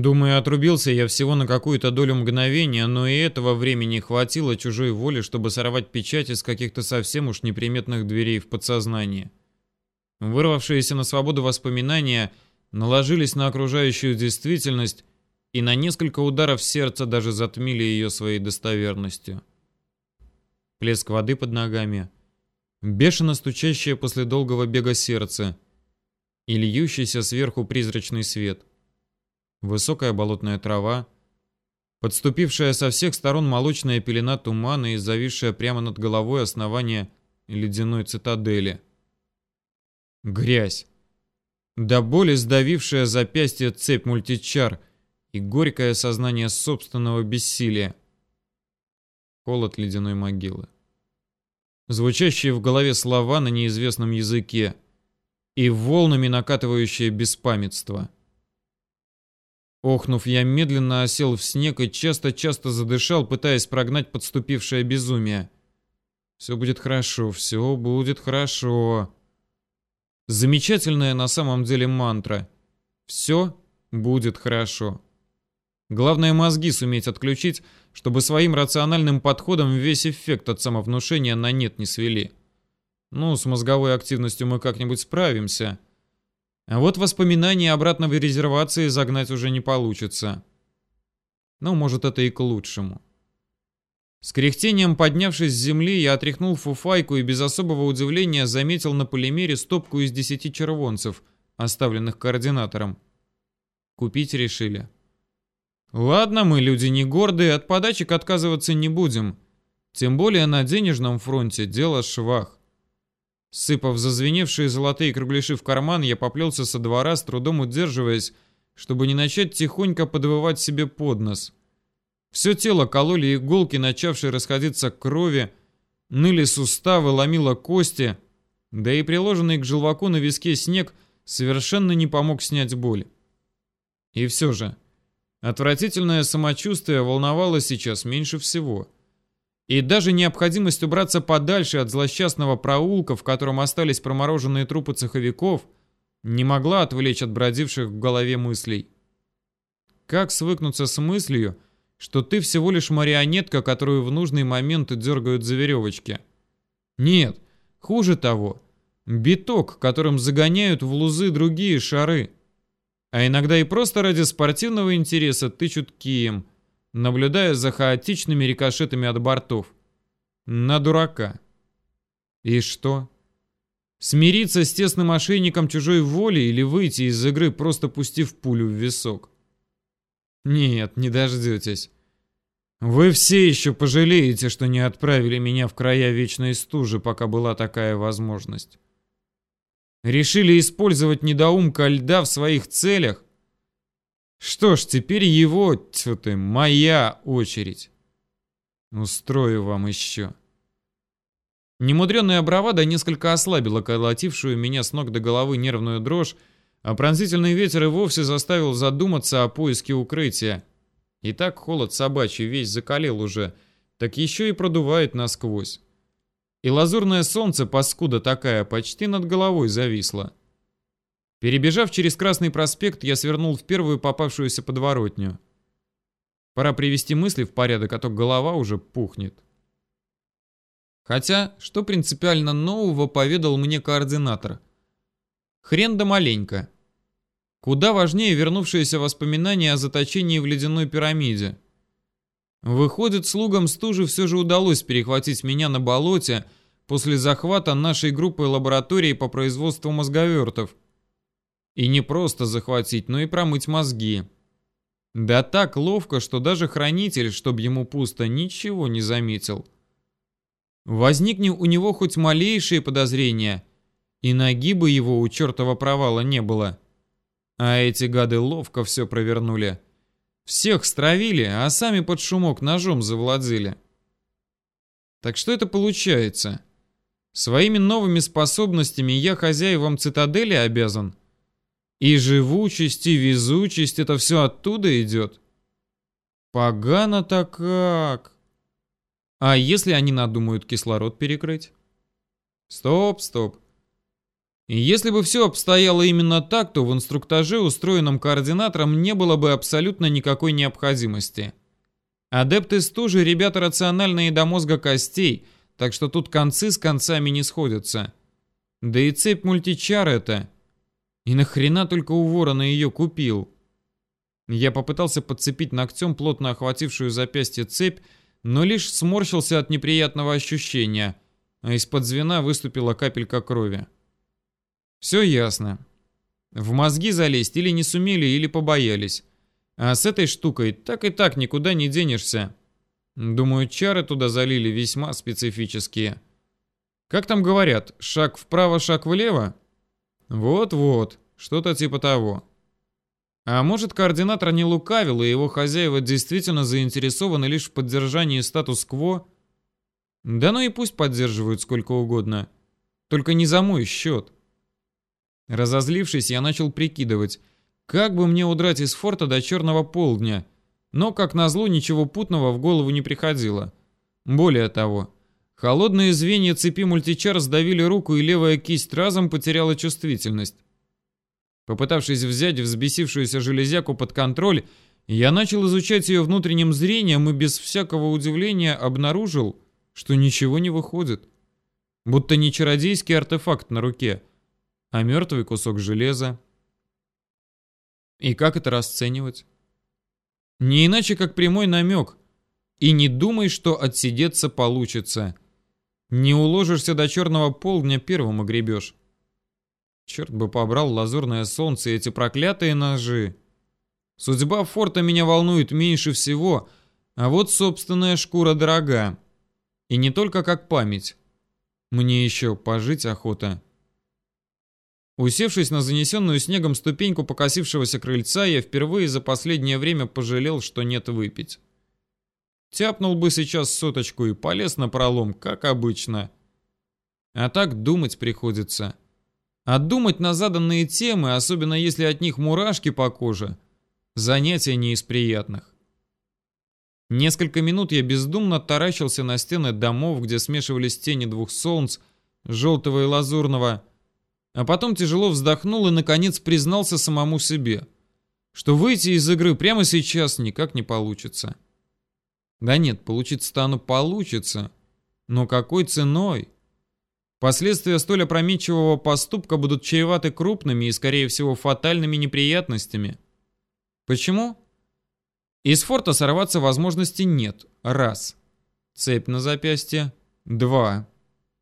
Думаю, отрубился я всего на какую-то долю мгновения, но и этого времени хватило чужой воли, чтобы сорвать печать из каких-то совсем уж неприметных дверей в подсознание. Вырвавшиеся на свободу воспоминания наложились на окружающую действительность и на несколько ударов сердца даже затмили ее своей достоверностью. Плеск воды под ногами, бешено стучащее после долгого бега сердце и льющийся сверху призрачный свет — высокая болотная трава, подступившая со всех сторон молочная пелена тумана и зависшая прямо над головой основание ледяной цитадели. Грязь. До боли сдавившая запястье цепь мультичар и горькое сознание собственного бессилия. Холод ледяной могилы. Звучащие в голове слова на неизвестном языке и волнами накатывающее беспамятство — Охнув, я медленно осел в снег и часто-часто задышал, пытаясь прогнать подступившее безумие. Все будет хорошо, все будет хорошо. Замечательная на самом деле мантра. Все будет хорошо. Главное мозги суметь отключить, чтобы своим рациональным подходом весь эффект от самовнушения на нет не свели. Ну, с мозговой активностью мы как-нибудь справимся. — а вот воспоминания обратно в резервации загнать уже не получится. Но, может, это и к лучшему. С кряхтением поднявшись с земли, я отряхнул фуфайку и без особого удивления заметил на полимере стопку из десяти червонцев, оставленных координатором. Купить решили. Ладно, мы люди не гордые, от подачек отказываться не будем. Тем более на денежном фронте дело швах. Сыпав зазвеневшие золотые кругляши в карман, я поплелся со двора, с трудом удерживаясь, чтобы не начать тихонько подвывать себе под нос. Все тело кололи иголки, начавшие расходиться к крови, ныли суставы, ломило кости, да и приложенный к желваку на виске снег совершенно не помог снять боль. И все же, отвратительное самочувствие волновало сейчас меньше всего — и даже необходимость убраться подальше от злосчастного проулка, в котором остались промороженные трупы цеховиков, не могла отвлечь от бродивших в голове мыслей. Как свыкнуться с мыслью, что ты всего лишь марионетка, которую в нужный момент дергают за веревочки? Нет, хуже того, биток, которым загоняют в лузы другие шары. А иногда и просто ради спортивного интереса тычут кием – наблюдая за хаотичными рикошетами от бортов. На дурака. И что? Смириться с тесным ошейником чужой воли или выйти из игры, просто пустив пулю в висок? Нет, не дождетесь. Вы все еще пожалеете, что не отправили меня в края вечной стужи, пока была такая возможность. Решили использовать недоумка льда в своих целях? Что ж, теперь его, тьфу ты, моя очередь. Устрою вам еще. Немудренная бравада несколько ослабила колотившую меня с ног до головы нервную дрожь, а пронзительный ветер и вовсе заставил задуматься о поиске укрытия. И так холод собачий весь закалил уже, так еще и продувает насквозь. И лазурное солнце, паскуда такая, почти над головой зависло. Перебежав через Красный проспект, я свернул в первую попавшуюся подворотню. Пора привести мысли в порядок, а то голова уже пухнет. Хотя, что принципиально нового поведал мне координатор? Хрен да маленько. Куда важнее вернувшиеся воспоминания о заточении в ледяной пирамиде. Выходит, слугам стужи все же удалось перехватить меня на болоте после захвата нашей группы лаборатории по производству мозговертов – и не просто захватить, но и промыть мозги. Да так ловко, что даже хранитель, чтоб ему пусто, ничего не заметил. Возникни у него хоть малейшие подозрения, и ноги бы его у чертова провала не было. А эти гады ловко все провернули. Всех стравили, а сами под шумок ножом завладели. Так что это получается? Своими новыми способностями я хозяевам цитадели обязан? И живучесть, и везучесть — это все оттуда идет. Погано-то как. А если они надумают кислород перекрыть? Стоп, стоп. Если бы все обстояло именно так, то в инструктаже, устроенном координатором, не было бы абсолютно никакой необходимости. Адепты стужи – ребята рациональные до мозга костей, так что тут концы с концами не сходятся. Да и цепь мультичар это. И нахрена только у ворона ее купил? Я попытался подцепить ногтем плотно охватившую запястье цепь, но лишь сморщился от неприятного ощущения, а из-под звена выступила капелька крови. Все ясно. В мозги залезть или не сумели, или побоялись. А с этой штукой так и так никуда не денешься. Думаю, чары туда залили весьма специфические. Как там говорят, шаг вправо, шаг влево? Вот-вот, что-то типа того. А может, координатор не лукавил, и его хозяева действительно заинтересованы лишь в поддержании статус-кво? Да ну и пусть поддерживают сколько угодно. Только не за мой счет. Разозлившись, я начал прикидывать, как бы мне удрать из форта до черного полдня. Но, как назло, ничего путного в голову не приходило. Более того, холодные звенья цепи мультичар сдавили руку, и левая кисть разом потеряла чувствительность. Попытавшись взять взбесившуюся железяку под контроль, я начал изучать ее внутренним зрением и без всякого удивления обнаружил, что ничего не выходит. Будто не чародейский артефакт на руке, а мертвый кусок железа. И как это расценивать? Не иначе, как прямой намек. И не думай, что отсидеться получится. Не уложишься до черного полдня, первым огребешь. Черт бы побрал лазурное солнце и эти проклятые ножи. Судьба форта меня волнует меньше всего, а вот собственная шкура дорога. И не только как память. Мне еще пожить охота. Усевшись на занесенную снегом ступеньку покосившегося крыльца, я впервые за последнее время пожалел, что нет выпить. Тяпнул бы сейчас соточку и полез на пролом, как обычно. А так думать приходится. А думать на заданные темы, особенно если от них мурашки по коже, занятие не из приятных. Несколько минут я бездумно таращился на стены домов, где смешивались тени двух солнц, желтого и лазурного, а потом тяжело вздохнул и, наконец, признался самому себе, что выйти из игры прямо сейчас никак не получится. Да нет, получится-то оно получится, но какой ценой? Последствия столь опрометчивого поступка будут чреваты крупными и, скорее всего, фатальными неприятностями. Почему? Из форта сорваться возможности нет. Раз. Цепь на запястье. Два.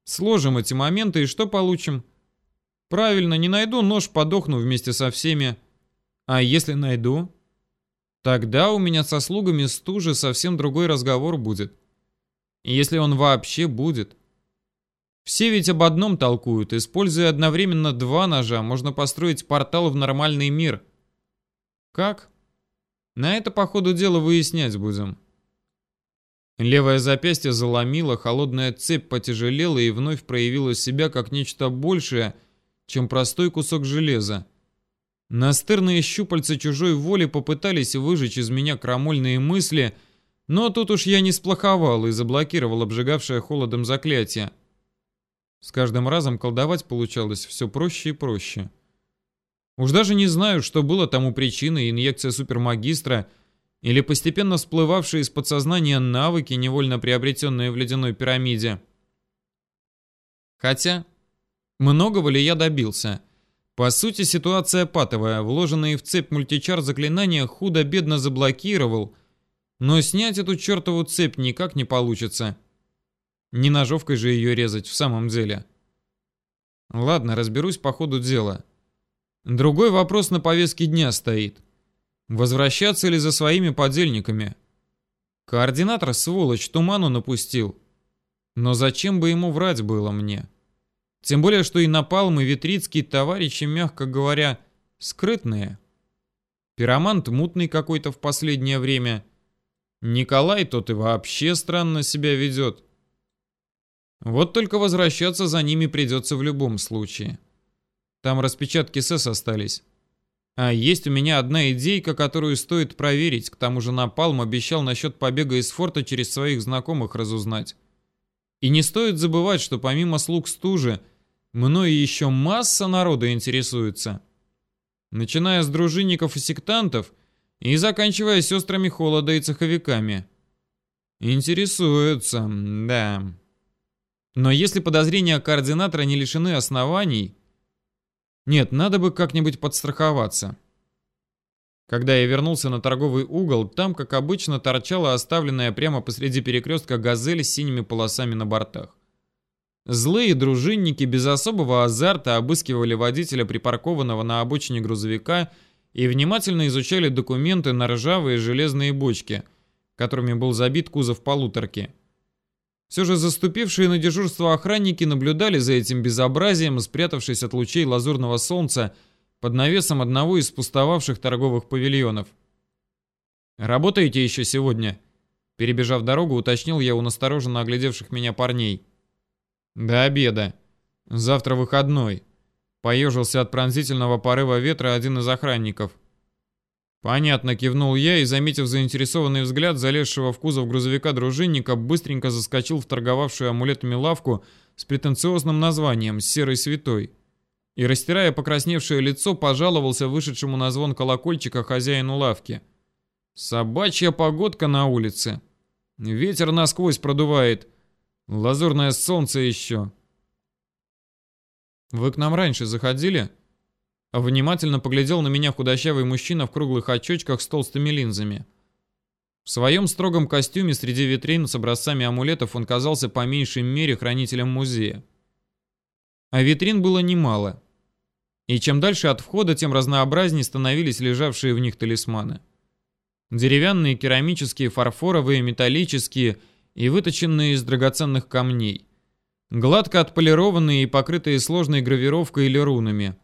Сложим эти моменты и что получим? Правильно, не найду нож, подохну вместе со всеми. А если найду? Тогда у меня со слугами стужи совсем другой разговор будет. Если он вообще будет. Все ведь об одном толкуют. Используя одновременно два ножа, можно построить портал в нормальный мир. Как? На это по ходу дела выяснять будем. Левое запястье заломило, холодная цепь потяжелела и вновь проявила себя как нечто большее, чем простой кусок железа. Настырные щупальца чужой воли попытались выжечь из меня крамольные мысли, но тут уж я не сплоховал и заблокировал обжигавшее холодом заклятие. С каждым разом колдовать получалось все проще и проще. Уж даже не знаю, что было тому причиной, инъекция супермагистра или постепенно всплывавшие из подсознания навыки, невольно приобретенные в ледяной пирамиде. Хотя, многого ли я добился? По сути, ситуация патовая. Вложенные в цепь мультичар заклинания худо-бедно заблокировал, но снять эту чертову цепь никак не получится. Не ножовкой же ее резать в самом деле. Ладно, разберусь по ходу дела. Другой вопрос на повестке дня стоит. Возвращаться ли за своими подельниками? Координатор, сволочь, туману напустил. Но зачем бы ему врать было мне? Тем более, что и Напалм, и Витрицкий товарищи, мягко говоря, скрытные. Пиромант мутный какой-то в последнее время. Николай тот и вообще странно себя ведет. Вот только возвращаться за ними придется в любом случае. Там распечатки СЭС остались. А есть у меня одна идейка, которую стоит проверить. К тому же Напалм обещал насчет побега из форта через своих знакомых разузнать. И не стоит забывать, что помимо слуг стужи, мною еще масса народа интересуется. Начиная с дружинников и сектантов и заканчивая сестрами холода и цеховиками. Интересуются, да. Но если подозрения координатора не лишены оснований... Нет, надо бы как-нибудь подстраховаться. Когда я вернулся на торговый угол, там, как обычно, торчала оставленная прямо посреди перекрестка газель с синими полосами на бортах. Злые дружинники без особого азарта обыскивали водителя припаркованного на обочине грузовика и внимательно изучали документы на ржавые железные бочки, которыми был забит кузов полуторки. Все же заступившие на дежурство охранники наблюдали за этим безобразием, спрятавшись от лучей лазурного солнца под навесом одного из пустовавших торговых павильонов. «Работаете еще сегодня?» Перебежав дорогу, уточнил я у настороженно оглядевших меня парней. «До обеда. Завтра выходной», — поежился от пронзительного порыва ветра один из охранников. «Понятно», — кивнул я и, заметив заинтересованный взгляд залезшего в кузов грузовика дружинника, быстренько заскочил в торговавшую амулетами лавку с претенциозным названием «Серый святой» и, растирая покрасневшее лицо, пожаловался вышедшему на звон колокольчика хозяину лавки. «Собачья погодка на улице. Ветер насквозь продувает. Лазурное солнце еще». «Вы к нам раньше заходили?» Внимательно поглядел на меня худощавый мужчина в круглых очочках с толстыми линзами. В своем строгом костюме среди витрин с образцами амулетов он казался по меньшей мере хранителем музея. А витрин было немало. И чем дальше от входа, тем разнообразнее становились лежавшие в них талисманы. Деревянные, керамические, фарфоровые, металлические и выточенные из драгоценных камней. Гладко отполированные и покрытые сложной гравировкой или рунами.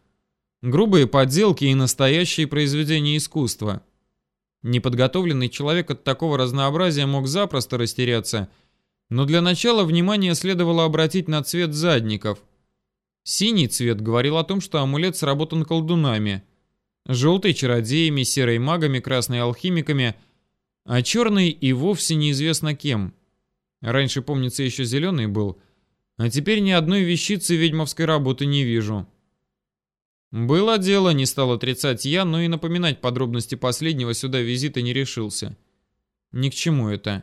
Грубые подделки и настоящие произведения искусства. Неподготовленный человек от такого разнообразия мог запросто растеряться, но для начала внимание следовало обратить на цвет задников – Синий цвет говорил о том, что амулет сработан колдунами, желтый — чародеями, серый — магами, красный — алхимиками, а черный и вовсе неизвестно кем. Раньше, помнится, еще зеленый был, а теперь ни одной вещицы ведьмовской работы не вижу. Было дело, не стал отрицать я, но и напоминать подробности последнего сюда визита не решился. Ни к чему это.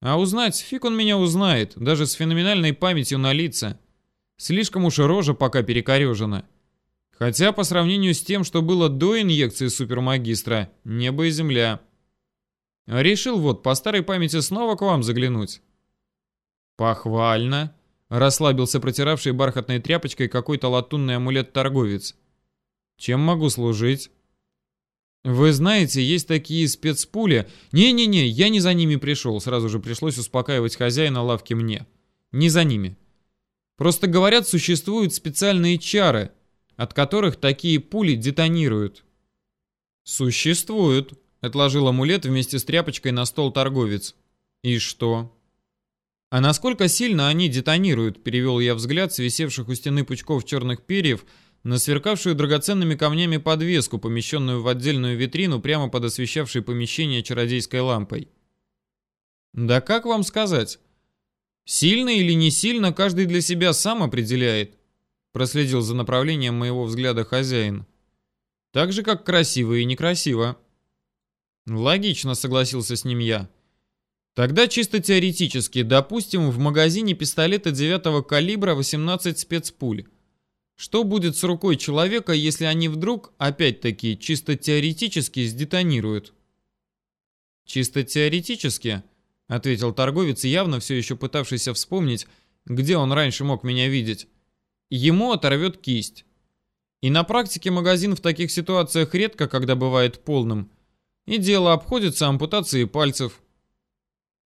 А узнать, фиг он меня узнает, даже с феноменальной памятью на лица. Слишком уж рожа пока перекорежена. Хотя по сравнению с тем, что было до инъекции супермагистра, небо и земля. Решил вот по старой памяти снова к вам заглянуть. Похвально. Расслабился протиравший бархатной тряпочкой какой-то латунный амулет-торговец. Чем могу служить? Вы знаете, есть такие спецпули. Не-не-не, я не за ними пришел. Сразу же пришлось успокаивать хозяина лавки мне. Не за ними. Просто говорят, существуют специальные чары, от которых такие пули детонируют. Существуют, отложил амулет вместе с тряпочкой на стол торговец. И что? А насколько сильно они детонируют, перевел я взгляд с висевших у стены пучков черных перьев на сверкавшую драгоценными камнями подвеску, помещенную в отдельную витрину прямо под освещавшей помещение чародейской лампой. Да как вам сказать? Сильно или не сильно, каждый для себя сам определяет. Проследил за направлением моего взгляда хозяин. Так же, как красиво и некрасиво. Логично, согласился с ним я. Тогда чисто теоретически, допустим, в магазине пистолета 9 калибра 18 спецпуль. Что будет с рукой человека, если они вдруг, опять-таки, чисто теоретически сдетонируют? Чисто теоретически? — ответил торговец, явно все еще пытавшийся вспомнить, где он раньше мог меня видеть. «Ему оторвет кисть». И на практике магазин в таких ситуациях редко, когда бывает полным. И дело обходится ампутацией пальцев.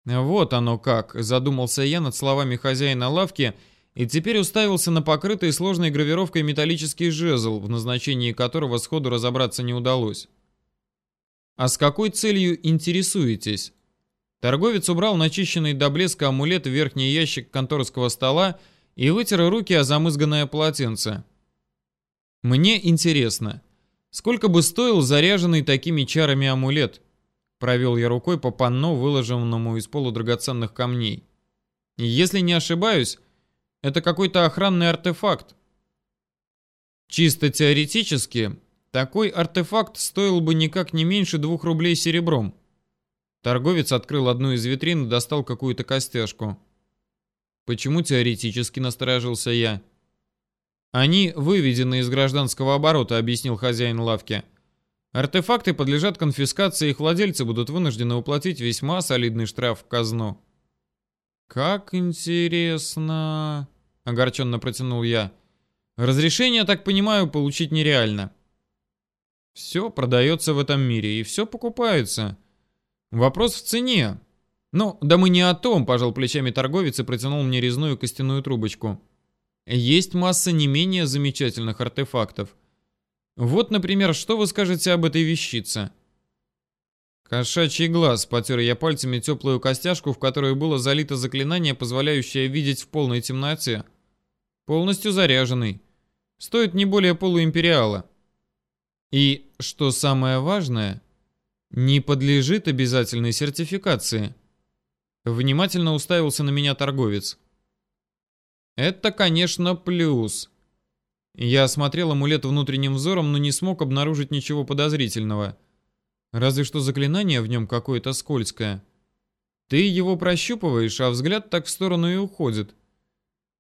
«Вот оно как», — задумался я над словами хозяина лавки и теперь уставился на покрытый сложной гравировкой металлический жезл, в назначении которого сходу разобраться не удалось. «А с какой целью интересуетесь?» Торговец убрал начищенный до блеска амулет в верхний ящик конторского стола и вытер руки о замызганное полотенце. «Мне интересно, сколько бы стоил заряженный такими чарами амулет?» Провел я рукой по панно, выложенному из полудрагоценных камней. «Если не ошибаюсь, это какой-то охранный артефакт. Чисто теоретически, такой артефакт стоил бы никак не меньше двух рублей серебром. Торговец открыл одну из витрин и достал какую-то костяшку. Почему теоретически насторожился я? Они выведены из гражданского оборота, объяснил хозяин лавки. Артефакты подлежат конфискации, их владельцы будут вынуждены уплатить весьма солидный штраф в казну. Как интересно, огорченно протянул я. Разрешение, так понимаю, получить нереально. Все продается в этом мире, и все покупается. Вопрос в цене. Ну, да мы не о том, пожал плечами торговец и протянул мне резную костяную трубочку. Есть масса не менее замечательных артефактов. Вот, например, что вы скажете об этой вещице? Кошачий глаз, потер я пальцами теплую костяшку, в которую было залито заклинание, позволяющее видеть в полной темноте. Полностью заряженный. Стоит не более полуимпериала. И, что самое важное, не подлежит обязательной сертификации. Внимательно уставился на меня торговец. Это, конечно, плюс. Я осмотрел амулет внутренним взором, но не смог обнаружить ничего подозрительного. Разве что заклинание в нем какое-то скользкое. Ты его прощупываешь, а взгляд так в сторону и уходит.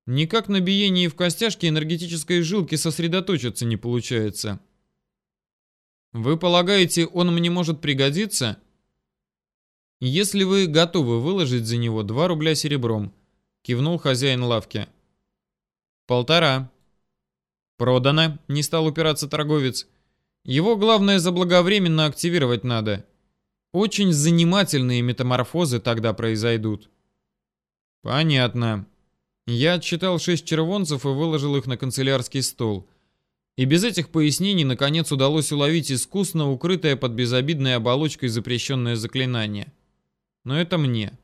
Никак на биении в костяшке энергетической жилки сосредоточиться не получается. Вы полагаете, он мне может пригодиться? Если вы готовы выложить за него 2 рубля серебром, кивнул хозяин лавки. Полтора. Продано, не стал упираться торговец. Его главное заблаговременно активировать надо. Очень занимательные метаморфозы тогда произойдут. Понятно. Я отчитал шесть червонцев и выложил их на канцелярский стол. И без этих пояснений наконец удалось уловить искусно укрытое под безобидной оболочкой запрещенное заклинание. Но это мне.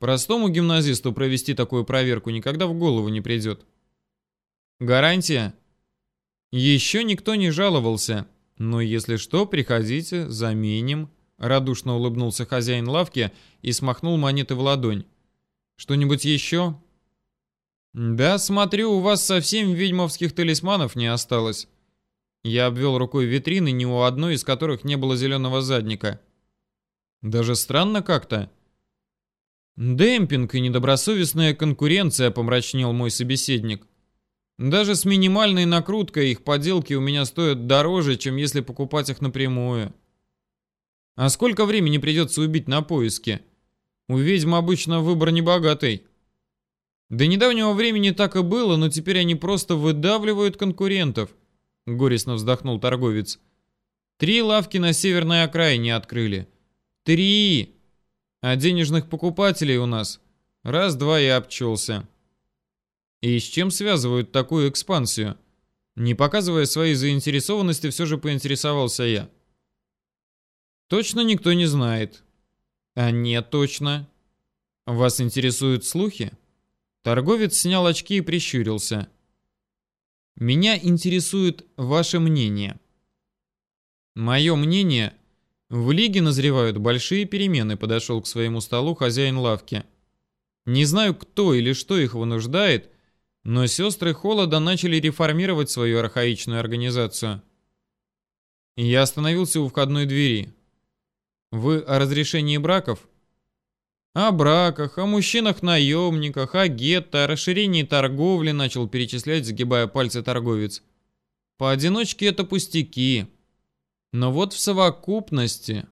Простому гимназисту провести такую проверку никогда в голову не придет. Гарантия? Еще никто не жаловался. Но если что, приходите, заменим. Радушно улыбнулся хозяин лавки и смахнул монеты в ладонь. Что-нибудь еще? «Да, смотрю, у вас совсем ведьмовских талисманов не осталось». Я обвел рукой витрины, ни у одной из которых не было зеленого задника. Даже странно как-то. Демпинг и недобросовестная конкуренция, помрачнел мой собеседник. Даже с минимальной накруткой их поделки у меня стоят дороже, чем если покупать их напрямую. А сколько времени придется убить на поиске? У ведьм обычно выбор небогатый. До недавнего времени так и было, но теперь они просто выдавливают конкурентов. Горестно вздохнул торговец. Три лавки на северной окраине открыли. Три! А денежных покупателей у нас раз-два и обчелся. И с чем связывают такую экспансию? Не показывая своей заинтересованности, все же поинтересовался я. Точно никто не знает. А нет, точно. Вас интересуют слухи? Торговец снял очки и прищурился. «Меня интересует ваше мнение». «Мое мнение...» В лиге назревают большие перемены, подошел к своему столу хозяин лавки. Не знаю, кто или что их вынуждает, но сестры Холода начали реформировать свою архаичную организацию. Я остановился у входной двери. Вы о разрешении браков? О браках, о мужчинах-наемниках, о гетто, о расширении торговли начал перечислять, загибая пальцы торговец. Поодиночке это пустяки. Но вот в совокупности